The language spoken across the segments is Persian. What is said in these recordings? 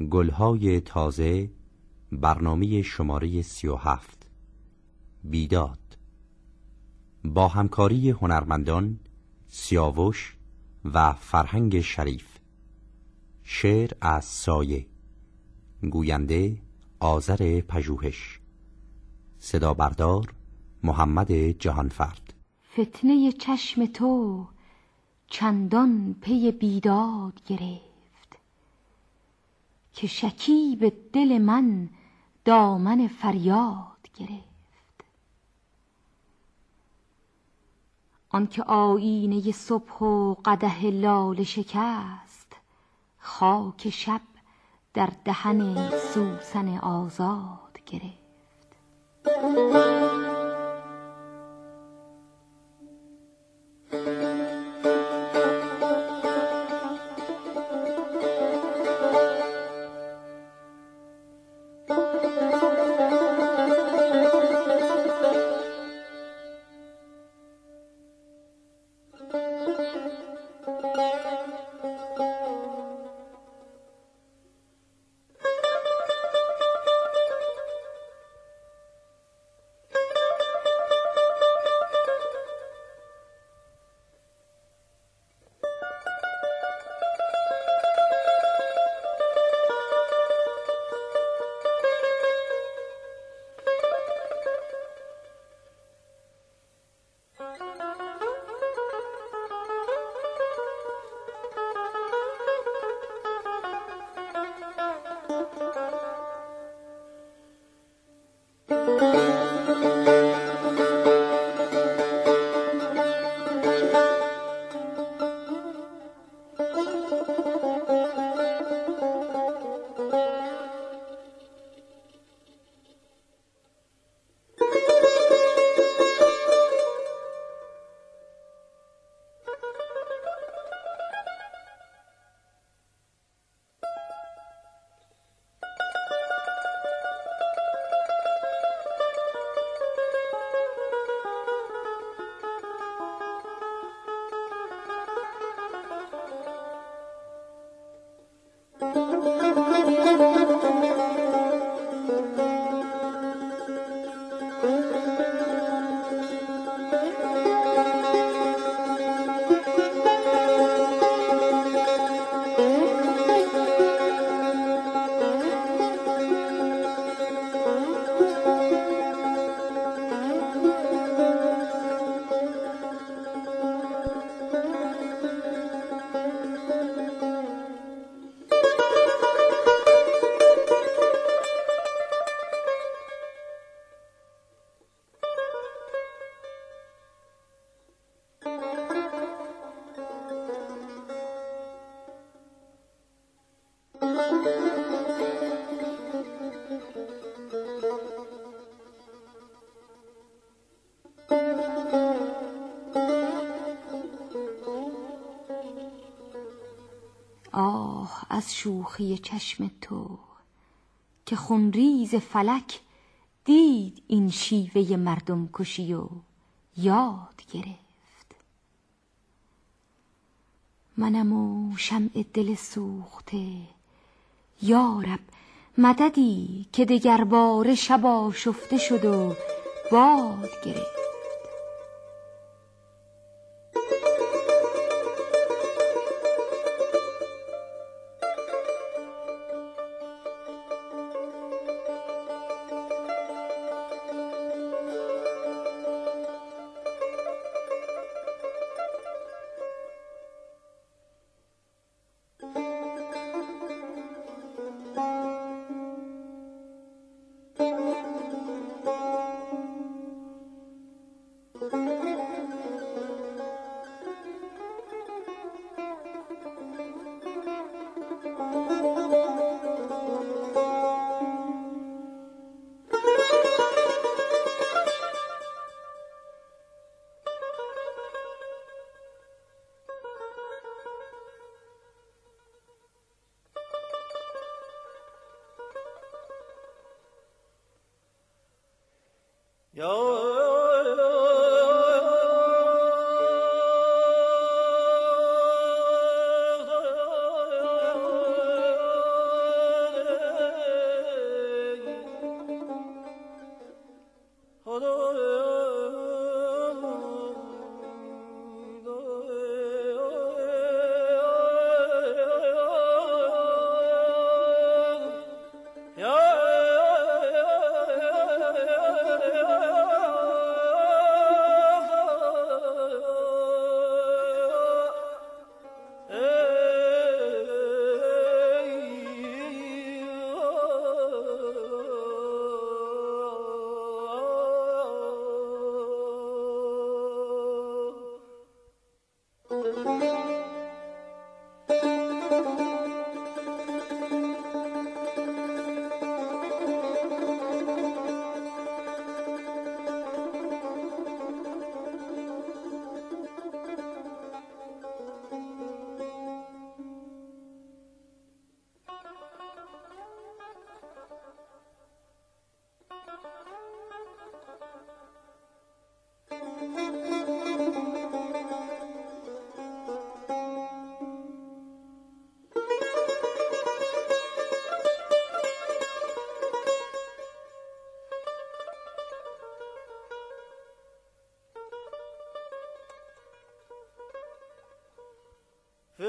گلهای تازه برنامه شماره سی و هفت. بیداد. با همکاری هنرمندان سیاوش و فرهنگ شریف. شعر از سایه. گوینده آذر پژوهش. صدا بردار محمد جهانفرد. فتنه چشم تو چندان پی بیداد گرفت. که شکیب دل من دامن فریاد گرفت. آنکه آینه صبح و قده لال شکست خاک شب در دهن سوسن آزاد گرفت. شوخی چشم تو که خونریز فلک دید این شیوه مردم کشی و یاد گرفت. منم و شمع دل سوخته یارب مددی که دگر بار شبا شفته شد و باد گرفت.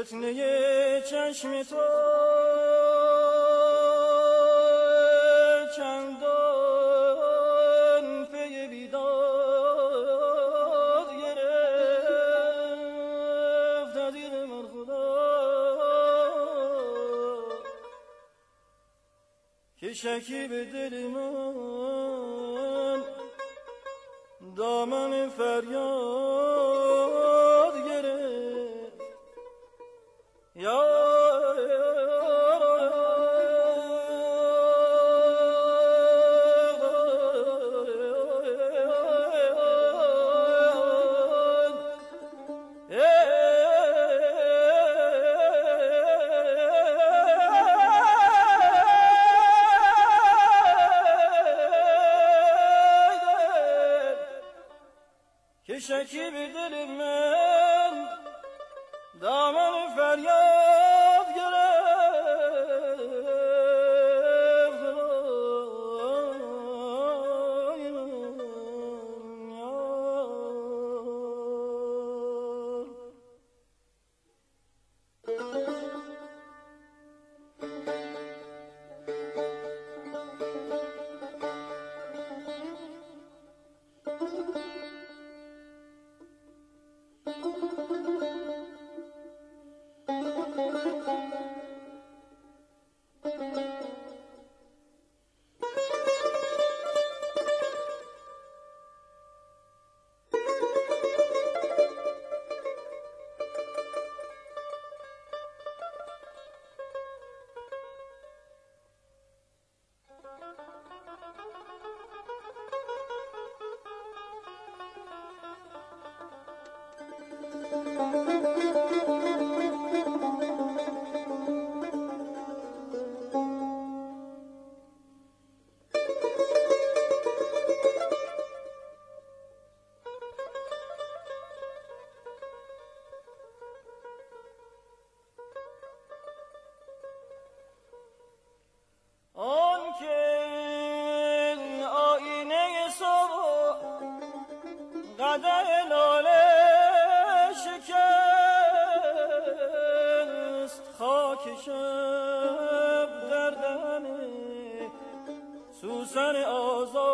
فتنه چشم تو چندان پی بیداد گرفت عزیز من خدا. که شکی به دل من دامن فریاد که شکی به دل سوسن آزاد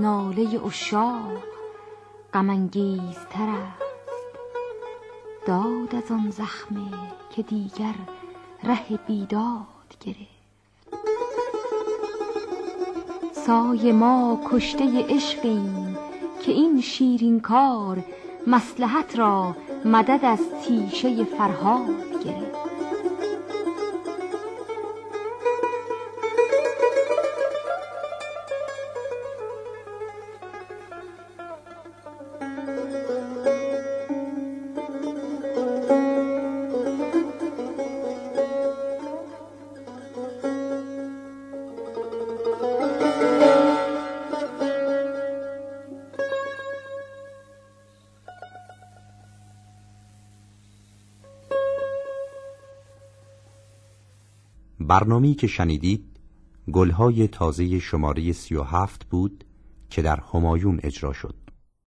ناله اشاق غمانگیزتر است. داد از آن زخمه که دیگر ره بیداد گرفت. سای ما کشته عشقیم که این شیرین کار مصلحت را مدد از تیشه فرهاد گرفت. برنامه‌ای که شنیدید گلهای تازه شماره سی و هفت بود که در همایون اجرا شد.